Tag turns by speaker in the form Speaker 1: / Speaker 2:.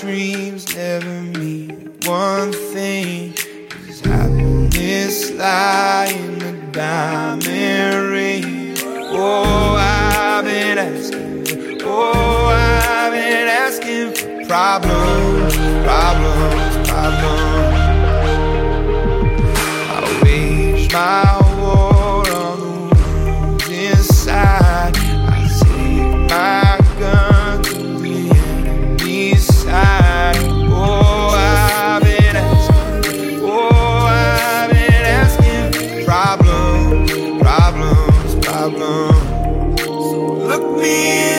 Speaker 1: dreams never mean one thing. Cause happiness lies in the diamond ring. Oh, I've been asking. Oh, I've been asking for problems, problems, problems. me.